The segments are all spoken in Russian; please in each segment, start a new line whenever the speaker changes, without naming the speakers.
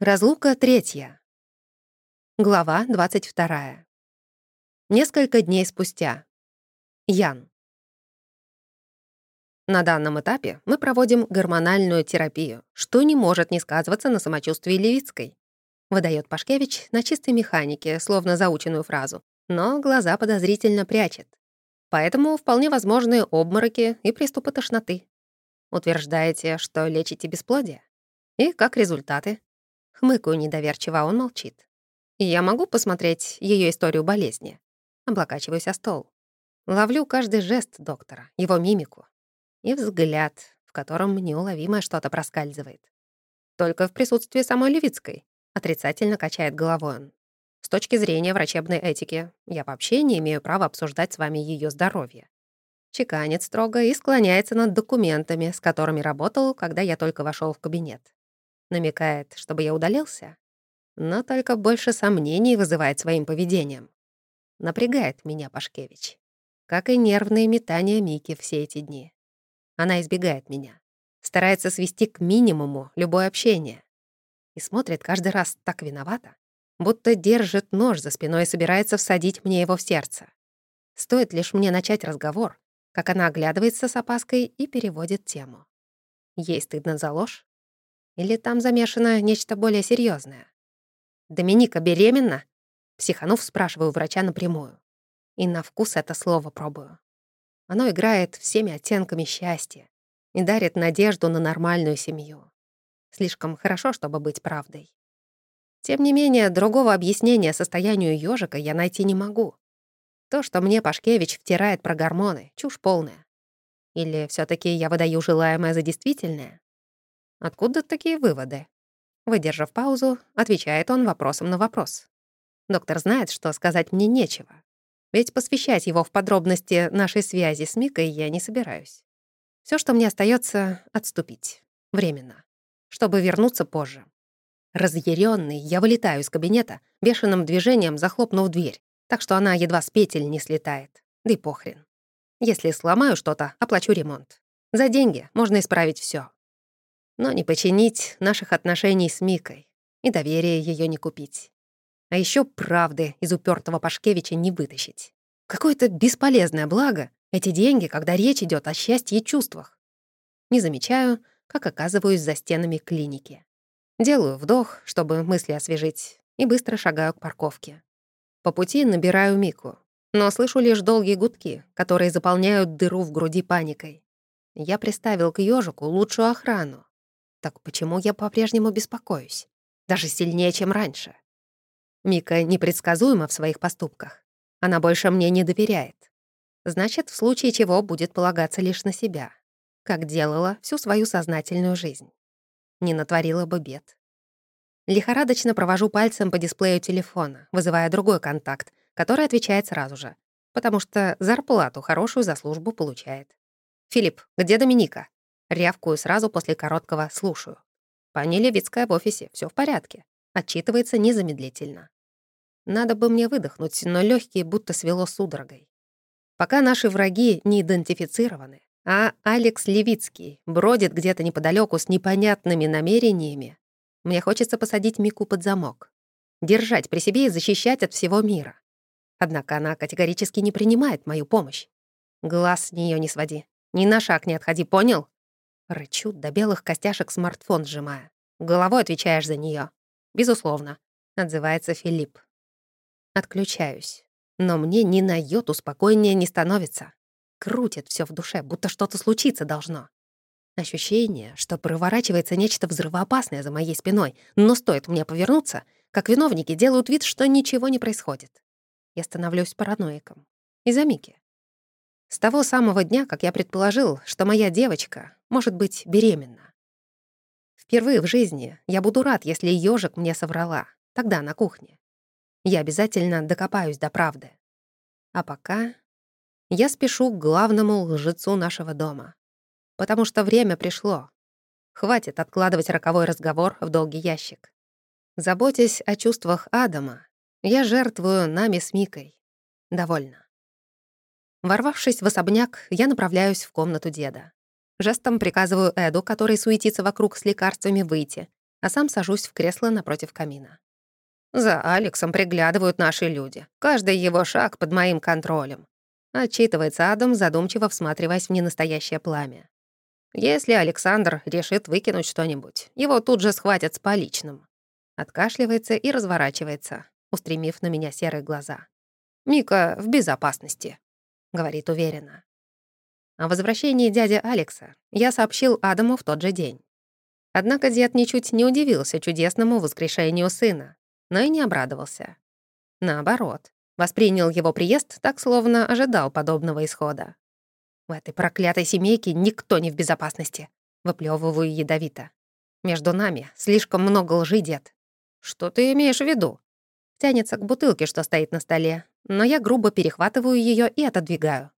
Разлука третья. Глава 22. Несколько дней спустя. Ян. На данном этапе мы проводим гормональную терапию, что не может не сказываться на самочувствии Левицкой. Выдает Пашкевич на чистой механике, словно заученную фразу, но глаза подозрительно прячет. Поэтому вполне возможны обмороки и приступы тошноты. Утверждаете, что лечите бесплодие? И как результаты? Хмыкаю недоверчиво, а он молчит. Я могу посмотреть ее историю болезни? Облокачиваюсь о стол. Ловлю каждый жест доктора, его мимику. И взгляд, в котором неуловимое что-то проскальзывает. Только в присутствии самой Левицкой. Отрицательно качает головой он. С точки зрения врачебной этики, я вообще не имею права обсуждать с вами ее здоровье. Чеканит строго и склоняется над документами, с которыми работал, когда я только вошел в кабинет. Намекает, чтобы я удалился, но только больше сомнений вызывает своим поведением. Напрягает меня Пашкевич. Как и нервные метания Мики все эти дни. Она избегает меня. Старается свести к минимуму любое общение. И смотрит каждый раз так виновато, будто держит нож за спиной и собирается всадить мне его в сердце. Стоит лишь мне начать разговор, как она оглядывается с опаской и переводит тему. Ей стыдно за ложь, или там замешано нечто более серьезное? «Доминика беременна?» Психанув, спрашиваю врача напрямую. И на вкус это слово пробую. Оно играет всеми оттенками счастья и дарит надежду на нормальную семью. Слишком хорошо, чтобы быть правдой. Тем не менее, другого объяснения состоянию ёжика я найти не могу. То, что мне Пашкевич втирает про гормоны, чушь полная. Или все таки я выдаю желаемое за действительное? Откуда такие выводы? Выдержав паузу, отвечает он вопросом на вопрос. Доктор знает, что сказать мне нечего. Ведь посвящать его в подробности нашей связи с Микой я не собираюсь. Все, что мне остается, отступить. Временно. Чтобы вернуться позже. Разъяренный, я вылетаю из кабинета, бешеным движением захлопнув дверь, так что она едва с петель не слетает. Да и похрен. Если сломаю что-то, оплачу ремонт. За деньги можно исправить все но не починить наших отношений с Микой и доверие ее не купить. А еще правды из упертого Пашкевича не вытащить. Какое-то бесполезное благо эти деньги, когда речь идет о счастье и чувствах. Не замечаю, как оказываюсь за стенами клиники. Делаю вдох, чтобы мысли освежить, и быстро шагаю к парковке. По пути набираю Мику, но слышу лишь долгие гудки, которые заполняют дыру в груди паникой. Я приставил к ежику лучшую охрану, так почему я по-прежнему беспокоюсь? Даже сильнее, чем раньше. Мика непредсказуема в своих поступках. Она больше мне не доверяет. Значит, в случае чего будет полагаться лишь на себя, как делала всю свою сознательную жизнь. Не натворила бы бед. Лихорадочно провожу пальцем по дисплею телефона, вызывая другой контакт, который отвечает сразу же, потому что зарплату хорошую за службу получает. «Филипп, где Доминика?» Рявкую сразу после короткого «слушаю». Пани Левицкая в офисе, все в порядке. Отчитывается незамедлительно. Надо бы мне выдохнуть, но легкие будто свело судорогой. Пока наши враги не идентифицированы, а Алекс Левицкий бродит где-то неподалеку с непонятными намерениями, мне хочется посадить Мику под замок. Держать при себе и защищать от всего мира. Однако она категорически не принимает мою помощь. Глаз с нее не своди. Ни на шаг не отходи, понял? Рычу до белых костяшек смартфон сжимая. Головой отвечаешь за нее. Безусловно, отзывается Филипп. Отключаюсь. Но мне ни на йоту спокойнее не становится. Крутит все в душе, будто что-то случиться должно. Ощущение, что проворачивается нечто взрывоопасное за моей спиной, но стоит мне повернуться, как виновники делают вид, что ничего не происходит. Я становлюсь параноиком. Из-за Мики. С того самого дня, как я предположил, что моя девочка может быть беременна. Впервые в жизни я буду рад, если ежик мне соврала, тогда на кухне. Я обязательно докопаюсь до правды. А пока я спешу к главному лжецу нашего дома. Потому что время пришло. Хватит откладывать роковой разговор в долгий ящик. Заботясь о чувствах Адама, я жертвую нами с Микой. Довольно. Ворвавшись в особняк, я направляюсь в комнату деда. Жестом приказываю Эду, который суетится вокруг с лекарствами, выйти, а сам сажусь в кресло напротив камина. За Алексом приглядывают наши люди. Каждый его шаг под моим контролем. Отчитывается Адам, задумчиво всматриваясь в ненастоящее пламя. Если Александр решит выкинуть что-нибудь, его тут же схватят с поличным. Откашливается и разворачивается, устремив на меня серые глаза. «Мика в безопасности», — говорит уверенно. О возвращении дяди Алекса я сообщил Адаму в тот же день. Однако дед ничуть не удивился чудесному воскрешению сына, но и не обрадовался. Наоборот, воспринял его приезд так, словно ожидал подобного исхода. В этой проклятой семейке никто не в безопасности. Выплевываю ядовито. Между нами слишком много лжи, дед. Что ты имеешь в виду? Тянется к бутылке, что стоит на столе, но я грубо перехватываю ее и отодвигаю.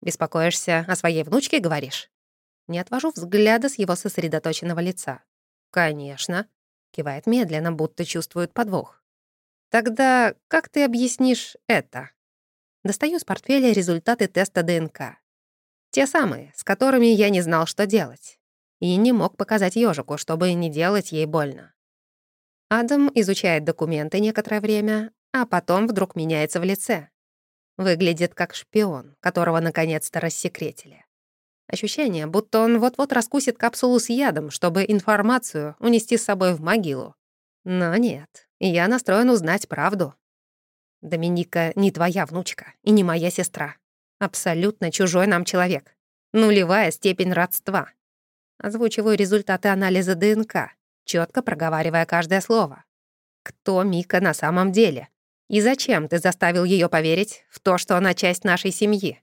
Беспокоишься о своей внучке, говоришь? Не отвожу взгляда с его сосредоточенного лица. «Конечно», — кивает медленно, будто чувствует подвох. «Тогда как ты объяснишь это?» Достаю из портфеля результаты теста ДНК. Те самые, с которыми я не знал, что делать. И не мог показать ежику, чтобы не делать ей больно. Адам изучает документы некоторое время, а потом вдруг меняется в лице. Выглядит как шпион, которого наконец-то рассекретили. Ощущение, будто он вот-вот раскусит капсулу с ядом, чтобы информацию унести с собой в могилу. Но нет, я настроен узнать правду. Доминика не твоя внучка и не моя сестра. Абсолютно чужой нам человек. Нулевая степень родства. Озвучиваю результаты анализа ДНК, четко проговаривая каждое слово. Кто Мика на самом деле? И зачем ты заставил ее поверить в то, что она часть нашей семьи?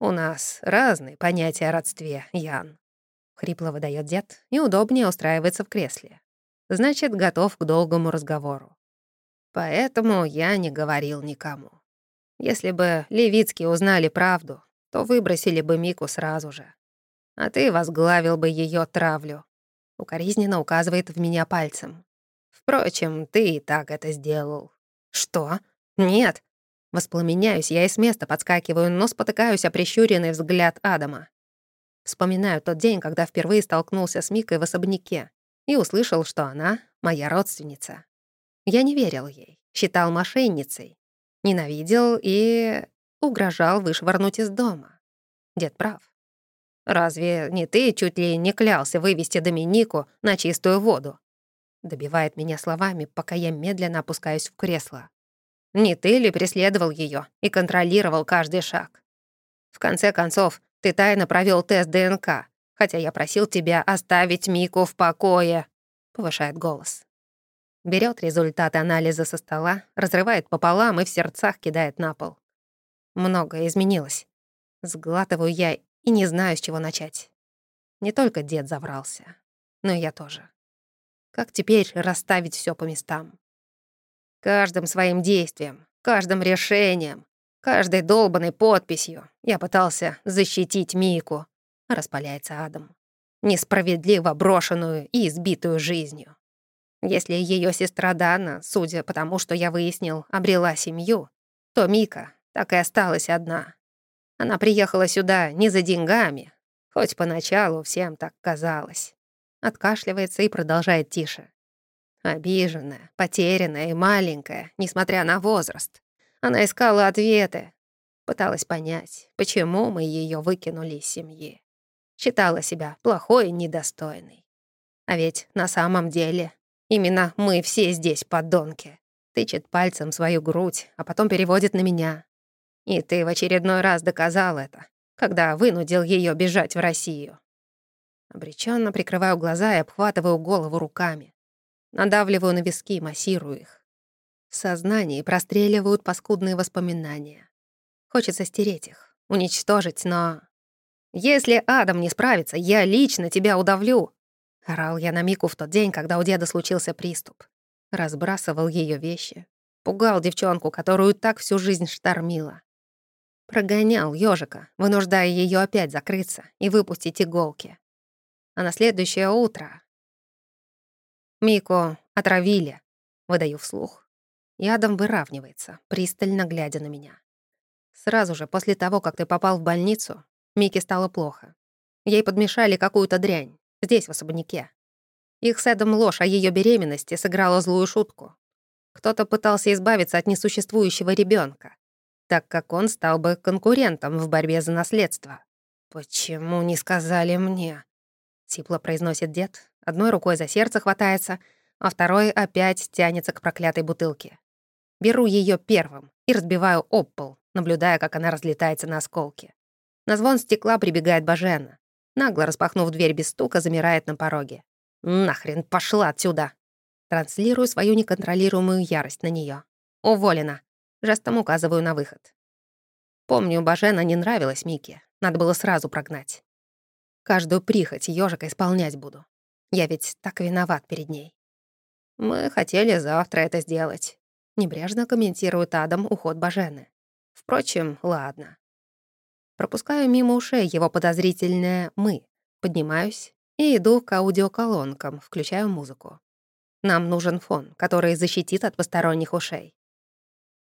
«У нас разные понятия о родстве, Ян», — хрипло выдает дед и удобнее устраивается в кресле. Значит, готов к долгому разговору. Поэтому я не говорил никому. Если бы Левицкие узнали правду, то выбросили бы Мику сразу же. А ты возглавил бы ее травлю. Укоризненно указывает в меня пальцем. Впрочем, ты и так это сделал. Что? Нет, Воспламеняюсь я и с места подскакиваю, но спотыкаюсь о прищуренный взгляд Адама. Вспоминаю тот день, когда впервые столкнулся с Микой в особняке и услышал, что она — моя родственница. Я не верил ей, считал мошенницей, ненавидел и угрожал вышвырнуть из дома. Дед прав. «Разве не ты чуть ли не клялся вывести Доминику на чистую воду?» Добивает меня словами, пока я медленно опускаюсь в кресло. Не ты ли преследовал ее и контролировал каждый шаг? В конце концов, ты тайно провел тест ДНК, хотя я просил тебя оставить Мику в покое», — повышает голос. Берет результаты анализа со стола, разрывает пополам и в сердцах кидает на пол. Многое изменилось. Сглатываю я и не знаю, с чего начать. Не только дед заврался, но и я тоже. Как теперь расставить все по местам? Каждым своим действием, каждым решением, каждой долбанной подписью я пытался защитить Мику, распаляется Адам, несправедливо брошенную и избитую жизнью. Если ее сестра Дана, судя по тому, что я выяснил, обрела семью, то Мика так и осталась одна. Она приехала сюда не за деньгами, хоть поначалу всем так казалось. Откашливается и продолжает тише. Обиженная, потерянная и маленькая, несмотря на возраст. Она искала ответы, пыталась понять, почему мы ее выкинули из семьи. Считала себя плохой и недостойной. А ведь на самом деле именно мы все здесь подонки. Тычет пальцем свою грудь, а потом переводит на меня. И ты в очередной раз доказал это, когда вынудил ее бежать в Россию. Обреченно прикрываю глаза и обхватываю голову руками. Надавливаю на виски, массирую их. В сознании простреливают паскудные воспоминания. Хочется стереть их, уничтожить, но... «Если Адам не справится, я лично тебя удавлю!» Орал я на Мику в тот день, когда у деда случился приступ. Разбрасывал ее вещи. Пугал девчонку, которую так всю жизнь штормила. Прогонял ежика, вынуждая ее опять закрыться и выпустить иголки. А на следующее утро «Мико отравили», — выдаю вслух. Ядом выравнивается, пристально глядя на меня. Сразу же после того, как ты попал в больницу, Мике стало плохо. Ей подмешали какую-то дрянь, здесь, в особняке. Их с Эдом ложь о ее беременности сыграла злую шутку. Кто-то пытался избавиться от несуществующего ребенка, так как он стал бы конкурентом в борьбе за наследство. «Почему не сказали мне?» — сипло произносит дед, одной рукой за сердце хватается, а второй опять тянется к проклятой бутылке. Беру ее первым и разбиваю об пол, наблюдая, как она разлетается на осколки. На звон стекла прибегает Бажена. Нагло распахнув дверь без стука, замирает на пороге. «Нахрен, пошла отсюда!» Транслирую свою неконтролируемую ярость на нее. «Уволена!» Жестом указываю на выход. Помню, Бажена не нравилась Мике. Надо было сразу прогнать. Каждую прихоть ежика исполнять буду. Я ведь так виноват перед ней. Мы хотели завтра это сделать. Небрежно комментирует Адам уход Бажены. Впрочем, ладно. Пропускаю мимо ушей его подозрительное «мы». Поднимаюсь и иду к аудиоколонкам, включаю музыку. Нам нужен фон, который защитит от посторонних ушей.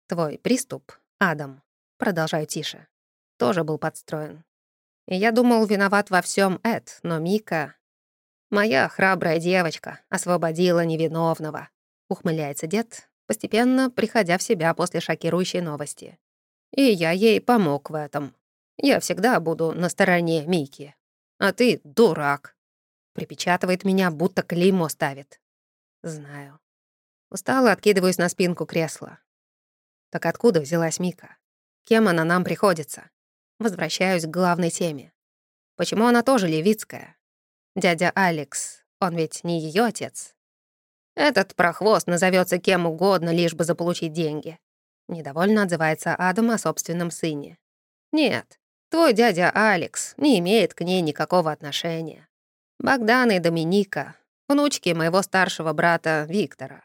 Твой приступ, Адам, продолжаю тише, тоже был подстроен. И я думал, виноват во всем Эд, но Мика... Моя храбрая девочка освободила невиновного, ухмыляется дед, постепенно приходя в себя после шокирующей новости. И я ей помог в этом. Я всегда буду на стороне Мики. А ты дурак. Припечатывает меня, будто клеймо ставит. Знаю. Устало откидываюсь на спинку кресла. Так откуда взялась Мика? Кем она нам приходится? Возвращаюсь к главной теме. Почему она тоже левицкая? Дядя Алекс, он ведь не ее отец. Этот прохвост назовется кем угодно, лишь бы заполучить деньги. Недовольно отзывается Адам о собственном сыне. Нет, Твой дядя Алекс не имеет к ней никакого отношения. Богдан и Доминика — внучки моего старшего брата Виктора.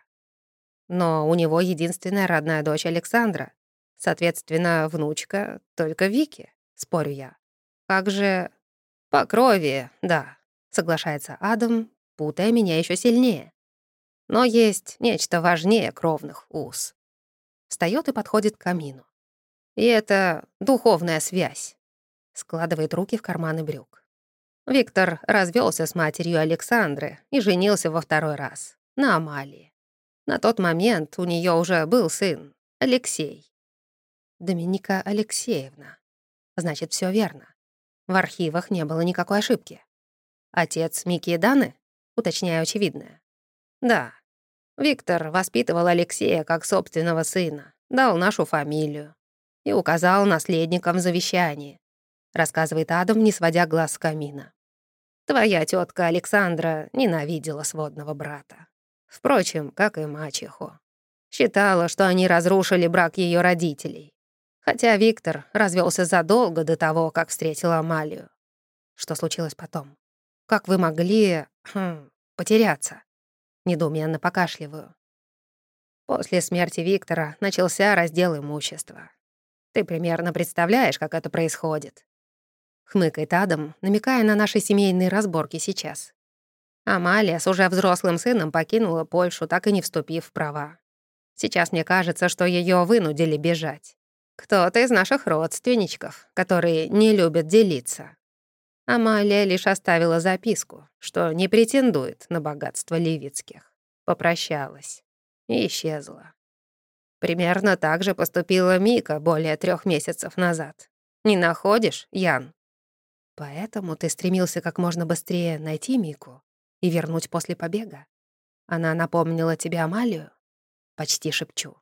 Но у него единственная родная дочь Александра. Соответственно, внучка только Вики, спорю я. Как же... По крови, да, соглашается Адам, путая меня еще сильнее. Но есть нечто важнее кровных уз. Встает и подходит к камину. И это духовная связь складывает руки в карманы брюк. Виктор развелся с матерью Александры и женился во второй раз, на Амалии. На тот момент у нее уже был сын, Алексей. Доминика Алексеевна. Значит, все верно. В архивах не было никакой ошибки. Отец Мики и Даны? Уточняю очевидное. Да. Виктор воспитывал Алексея как собственного сына, дал нашу фамилию и указал наследникам в завещании, рассказывает Адам, не сводя глаз с камина. Твоя тетка Александра ненавидела сводного брата. Впрочем, как и мачеху. Считала, что они разрушили брак ее родителей. Хотя Виктор развелся задолго до того, как встретил Амалию. Что случилось потом? Как вы могли... Хм, потеряться? Недоуменно покашливаю. После смерти Виктора начался раздел имущества. Ты примерно представляешь, как это происходит. — хмыкает Адам, намекая на наши семейные разборки сейчас. Амалия с уже взрослым сыном покинула Польшу, так и не вступив в права. Сейчас мне кажется, что ее вынудили бежать. Кто-то из наших родственничков, которые не любят делиться. Амалия лишь оставила записку, что не претендует на богатство Левицких. Попрощалась и исчезла. Примерно так же поступила Мика более трех месяцев назад. Не находишь, Ян? Поэтому ты стремился как можно быстрее найти Мику и вернуть после побега? Она напомнила тебе Амалию? Почти шепчу.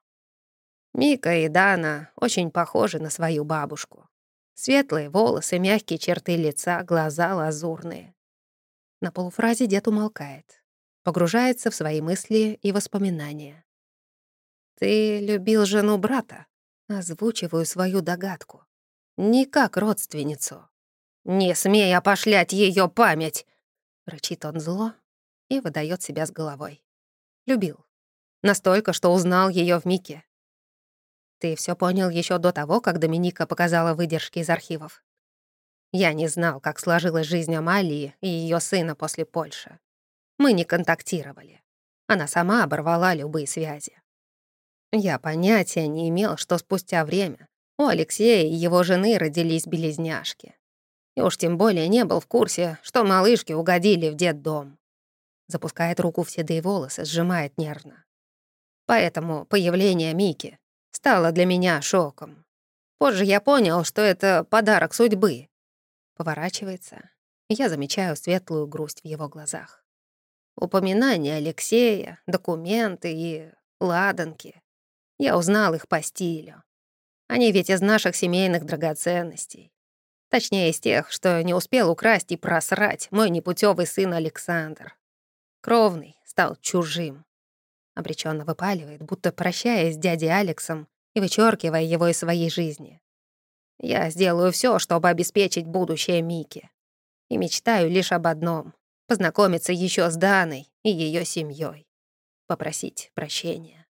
Мика и Дана очень похожи на свою бабушку. Светлые волосы, мягкие черты лица, глаза лазурные. На полуфразе дед умолкает, погружается в свои мысли и воспоминания. «Ты любил жену брата?» Озвучиваю свою догадку. Не как родственницу, «Не смей опошлять ее память!» Рычит он зло и выдает себя с головой. Любил. Настолько, что узнал ее в Мике. Ты все понял еще до того, как Доминика показала выдержки из архивов. Я не знал, как сложилась жизнь Амалии и ее сына после Польши. Мы не контактировали. Она сама оборвала любые связи. Я понятия не имел, что спустя время у Алексея и его жены родились белизняшки и уж тем более не был в курсе, что малышки угодили в детдом. Запускает руку в седые волосы, сжимает нервно. Поэтому появление Мики стало для меня шоком. Позже я понял, что это подарок судьбы. Поворачивается, я замечаю светлую грусть в его глазах. Упоминания Алексея, документы и ладанки. Я узнал их по стилю. Они ведь из наших семейных драгоценностей. Точнее, из тех, что не успел украсть и просрать мой непутевый сын Александр. Кровный стал чужим. Обреченно выпаливает, будто прощаясь с дядей Алексом и вычеркивая его из своей жизни. Я сделаю все, чтобы обеспечить будущее Мики. И мечтаю лишь об одном — познакомиться еще с Даной и ее семьей, Попросить прощения.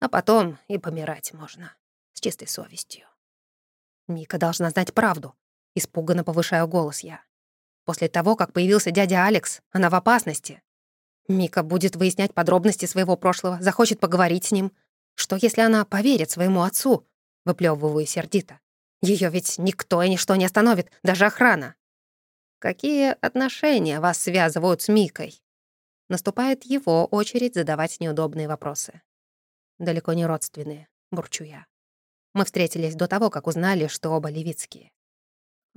А потом и помирать можно. С чистой совестью. Мика должна знать правду. Испуганно повышаю голос я. После того, как появился дядя Алекс, она в опасности. Мика будет выяснять подробности своего прошлого, захочет поговорить с ним. Что, если она поверит своему отцу? Выплёвываю сердито. Ее ведь никто и ничто не остановит, даже охрана. Какие отношения вас связывают с Микой? Наступает его очередь задавать неудобные вопросы. Далеко не родственные, бурчу я. Мы встретились до того, как узнали, что оба левицкие.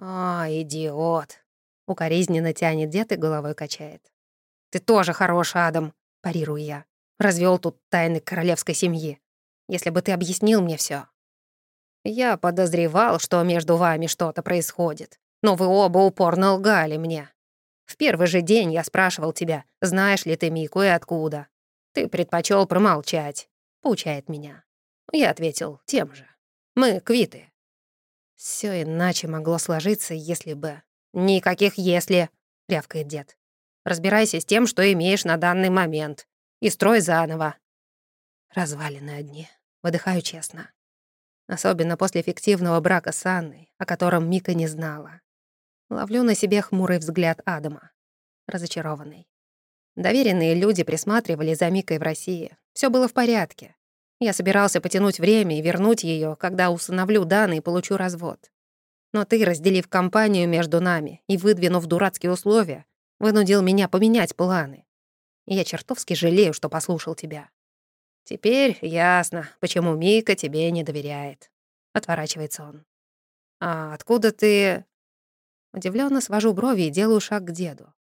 «А, идиот!» — укоризненно тянет дед и головой качает. «Ты тоже хорош, Адам!» — парирую я. Развел тут тайны королевской семьи. Если бы ты объяснил мне все. Я подозревал, что между вами что-то происходит, но вы оба упорно лгали мне. В первый же день я спрашивал тебя, знаешь ли ты Мику и откуда. Ты предпочел промолчать, поучает меня. Я ответил тем же. Мы квиты. Все иначе могло сложиться, если бы... «Никаких «если», — рявкает дед. «Разбирайся с тем, что имеешь на данный момент, и строй заново». Развалины одни. Выдыхаю честно. Особенно после фиктивного брака с Анной, о котором Мика не знала. Ловлю на себе хмурый взгляд Адама. Разочарованный. Доверенные люди присматривали за Микой в России. Все было в порядке. Я собирался потянуть время и вернуть ее, когда усыновлю Дана и получу развод. Но ты, разделив компанию между нами и выдвинув дурацкие условия, вынудил меня поменять планы. Я чертовски жалею, что послушал тебя. Теперь ясно, почему Мика тебе не доверяет. Отворачивается он. А откуда ты... Удивленно свожу брови и делаю шаг к деду.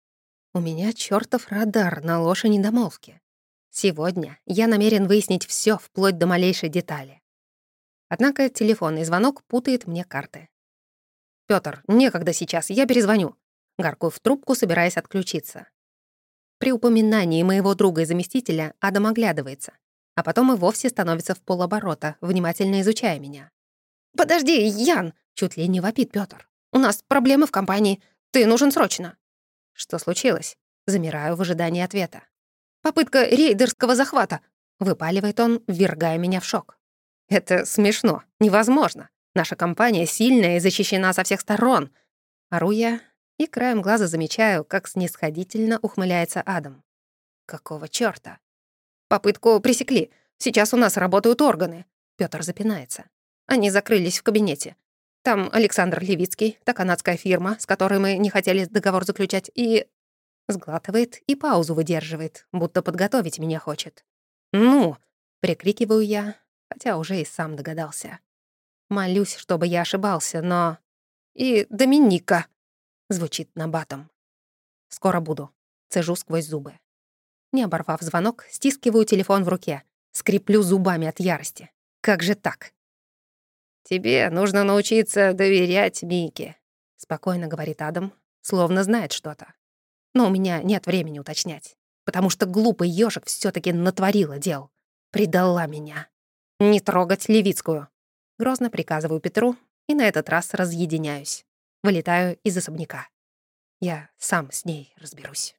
У меня чертов радар на ложь и недомолвки. Сегодня я намерен выяснить все вплоть до малейшей детали. Однако телефонный звонок путает мне карты. Пётр, некогда сейчас, я перезвоню. Гаркую в трубку, собираясь отключиться. При упоминании моего друга и заместителя Адам оглядывается, а потом и вовсе становится в полоборота, внимательно изучая меня. «Подожди, Ян!» — чуть ли не вопит Пётр. «У нас проблемы в компании. Ты нужен срочно». Что случилось? Замираю в ожидании ответа. Попытка рейдерского захвата!» — выпаливает он, ввергая меня в шок. «Это смешно. Невозможно. Наша компания сильная и защищена со всех сторон». Ору я и краем глаза замечаю, как снисходительно ухмыляется Адам. «Какого чёрта?» «Попытку пресекли. Сейчас у нас работают органы». Пётр запинается. Они закрылись в кабинете. Там Александр Левицкий, та канадская фирма, с которой мы не хотели договор заключать, и Сглатывает и паузу выдерживает, будто подготовить меня хочет. «Ну!» — прикрикиваю я, хотя уже и сам догадался. Молюсь, чтобы я ошибался, но... «И Доминика!» — звучит набатом. «Скоро буду», — цежу сквозь зубы. Не оборвав звонок, стискиваю телефон в руке, скреплю зубами от ярости. Как же так? «Тебе нужно научиться доверять Мике», — спокойно говорит Адам, словно знает что-то. Но у меня нет времени уточнять, потому что глупый ёжик все таки натворила дел. Предала меня. Не трогать Левицкую. Грозно приказываю Петру и на этот раз разъединяюсь. Вылетаю из особняка. Я сам с ней разберусь.